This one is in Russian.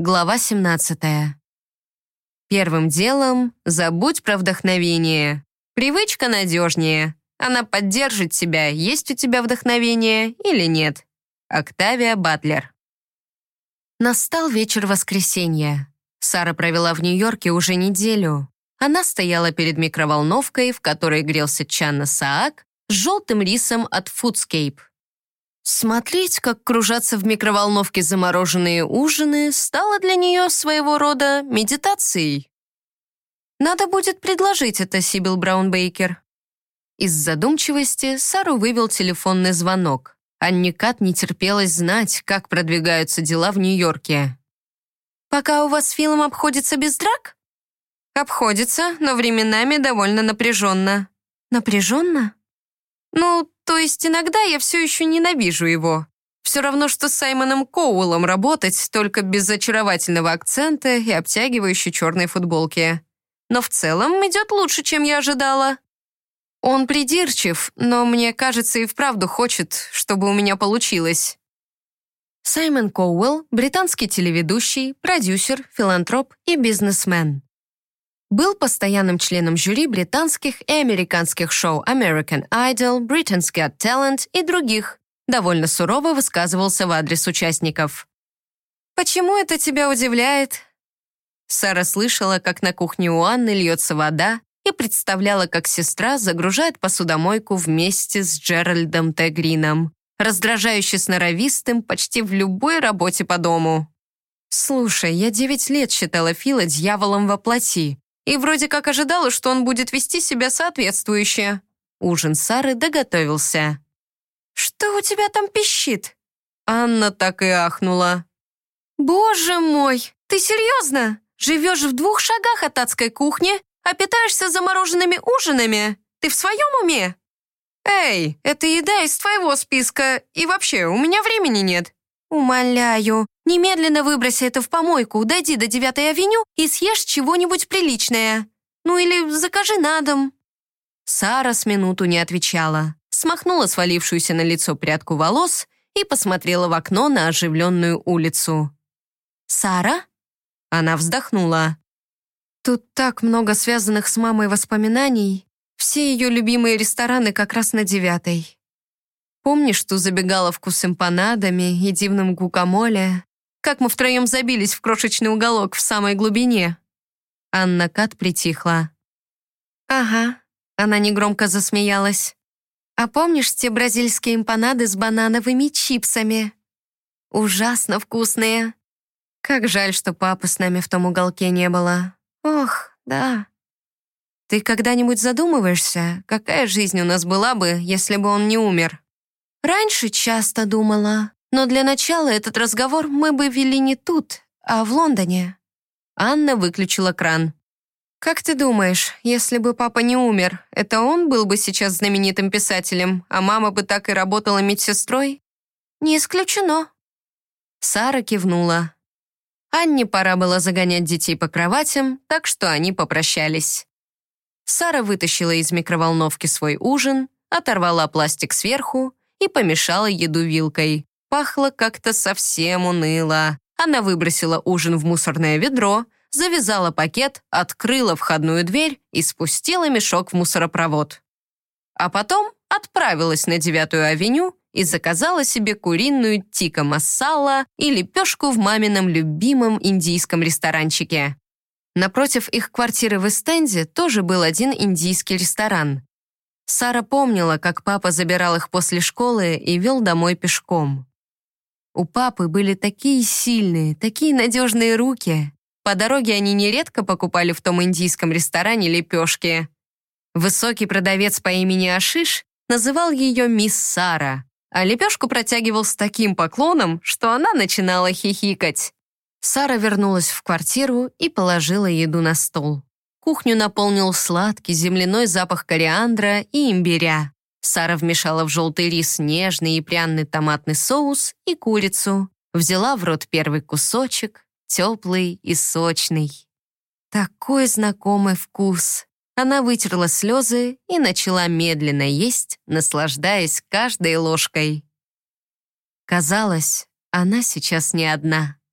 Глава 17. Первым делом забудь про вдохновение. Привычка надежнее. Она поддержит тебя, есть у тебя вдохновение или нет. Октавия Батлер. Настал вечер воскресенья. Сара провела в Нью-Йорке уже неделю. Она стояла перед микроволновкой, в которой грелся Чанна Саак, с желтым рисом от Foodscape. Смотреть, как кружатся в микроволновке замороженные ужины, стало для нее своего рода медитацией. Надо будет предложить это Сибил Браунбейкер. Из задумчивости Сару вывел телефонный звонок. Анни Кат не терпелось знать, как продвигаются дела в Нью-Йорке. «Пока у вас фильм обходится без драк?» «Обходится, но временами довольно напряженно». «Напряженно?» «Ну, то есть иногда я все еще ненавижу его. Все равно, что с Саймоном Коуэллом работать, только без очаровательного акцента и обтягивающей черной футболки. Но в целом идет лучше, чем я ожидала. Он придирчив, но мне кажется и вправду хочет, чтобы у меня получилось. Саймон Коуэлл – британский телеведущий, продюсер, филантроп и бизнесмен. Был постоянным членом жюри британских и американских шоу American Idol, Britain's Got Talent и других. Довольно сурово высказывался в адрес участников. «Почему это тебя удивляет?» Сара слышала, как на кухне у Анны льется вода, и представляла, как сестра загружает посудомойку вместе с Джеральдом Т. Грином, раздражающе сноровистым почти в любой работе по дому. «Слушай, я девять лет считала Фила дьяволом во плоти, и вроде как ожидала, что он будет вести себя соответствующе. Ужин Сары доготовился. «Что у тебя там пищит?» Анна так и ахнула. «Боже мой, ты серьезно? Живешь в двух шагах от адской кухни, а питаешься замороженными ужинами? Ты в своем уме?» «Эй, это еда из твоего списка, и вообще, у меня времени нет». «Умоляю, немедленно выброси это в помойку, дойди до 9-й авеню и съешь чего-нибудь приличное. Ну или закажи на дом». Сара с минуту не отвечала, смахнула свалившуюся на лицо прядку волос и посмотрела в окно на оживленную улицу. «Сара?» Она вздохнула. «Тут так много связанных с мамой воспоминаний. Все ее любимые рестораны как раз на девятой. Помнишь ту забегаловку с эмпанадами и дивным гукамоле? Как мы втроем забились в крошечный уголок в самой глубине?» Анна Кат притихла. «Ага», — она негромко засмеялась. «А помнишь те бразильские эмпанады с банановыми чипсами? Ужасно вкусные. Как жаль, что папы с нами в том уголке не было. Ох, да. Ты когда-нибудь задумываешься, какая жизнь у нас была бы, если бы он не умер?» Раньше часто думала, но для начала этот разговор мы бы вели не тут, а в Лондоне. Анна выключила кран. «Как ты думаешь, если бы папа не умер, это он был бы сейчас знаменитым писателем, а мама бы так и работала медсестрой?» «Не исключено». Сара кивнула. Анне пора было загонять детей по кроватям, так что они попрощались. Сара вытащила из микроволновки свой ужин, оторвала пластик сверху и помешала еду вилкой. Пахло как-то совсем уныло. Она выбросила ужин в мусорное ведро, завязала пакет, открыла входную дверь и спустила мешок в мусоропровод. А потом отправилась на девятую авеню и заказала себе куриную тика массала и лепешку в мамином любимом индийском ресторанчике. Напротив их квартиры в Эстенде тоже был один индийский ресторан. Сара помнила, как папа забирал их после школы и вел домой пешком. У папы были такие сильные, такие надежные руки. По дороге они нередко покупали в том индийском ресторане лепешки. Высокий продавец по имени Ашиш называл ее мисс Сара, а лепешку протягивал с таким поклоном, что она начинала хихикать. Сара вернулась в квартиру и положила еду на стол. Кухню наполнил сладкий земляной запах кориандра и имбиря. Сара вмешала в желтый рис нежный и пряный томатный соус и курицу. Взяла в рот первый кусочек, теплый и сочный. Такой знакомый вкус. Она вытерла слезы и начала медленно есть, наслаждаясь каждой ложкой. Казалось, она сейчас не одна.